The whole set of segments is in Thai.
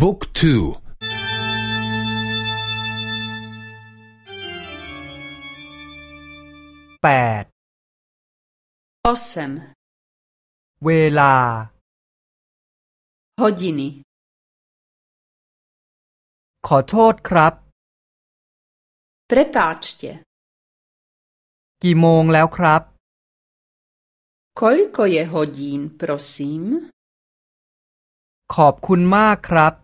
บุ๊กทูแปด osam เวลา hodiny ขอโทษครับ prepáčte กี่โมงแล้วครับ koľko je hodín prosím ขอบคุณมากครับ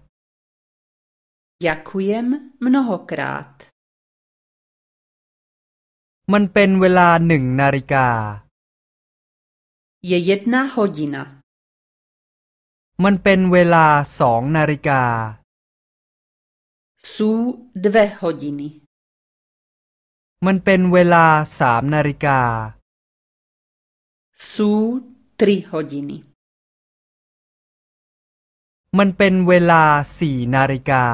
ďakujem mnohokrát มันเป็นเวลาหนึ่งนาฬิกา je jedna hodina มันเป็นเวลาสองนาฬิกา sú dve hodiny มันเป็นเวลาสามนาฬิกา sú tri hodiny มันเป็นเวลาสี่นาฬิกา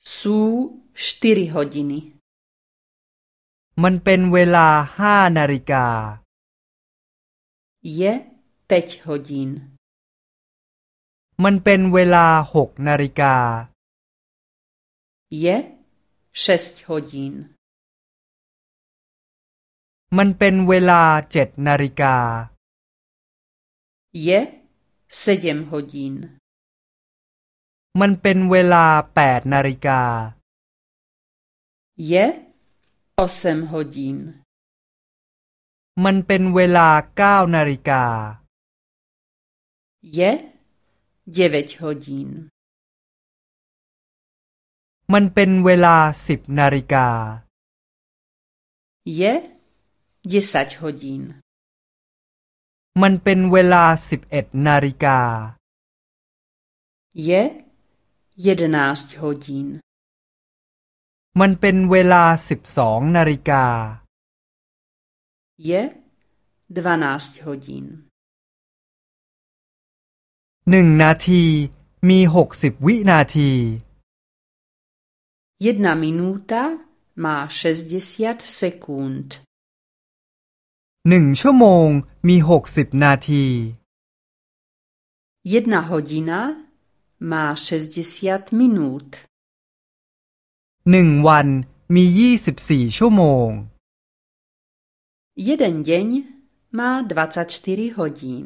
sú štyri hodiny มันเป็นเวลาห้านาฬิกา je päť hodín มันเป็นเวลาหกนาฬิกา je šesť hodín มันเป็นเวลาเจ็ดนาฬิกา je sedem hodín มันเป็นเวลาแปดนาฬิกา je osem hodín มันเป็นเวลาเก้านาฬิกา je deväť hodín มันเป็นเวลาสิบนาฬิกา je desať hodín มันเป็นเวลาสิบเอ็ดนาฬิกา je jedenáct hodín มันเป็นเวลาสิบสองนาฬิกา je dvanáct hodín หนึ่งนาทีมีหกสิบวินาที jedna minúta má šesťdesiat sekúnd หนึ่งชั่วโมงมีหกสิบนาที jedna hodina má šesťdesiat minút หนึ่งวันมียี่สิบสี่ชั่วโมง jeden deň má dvadsaťštyri hodín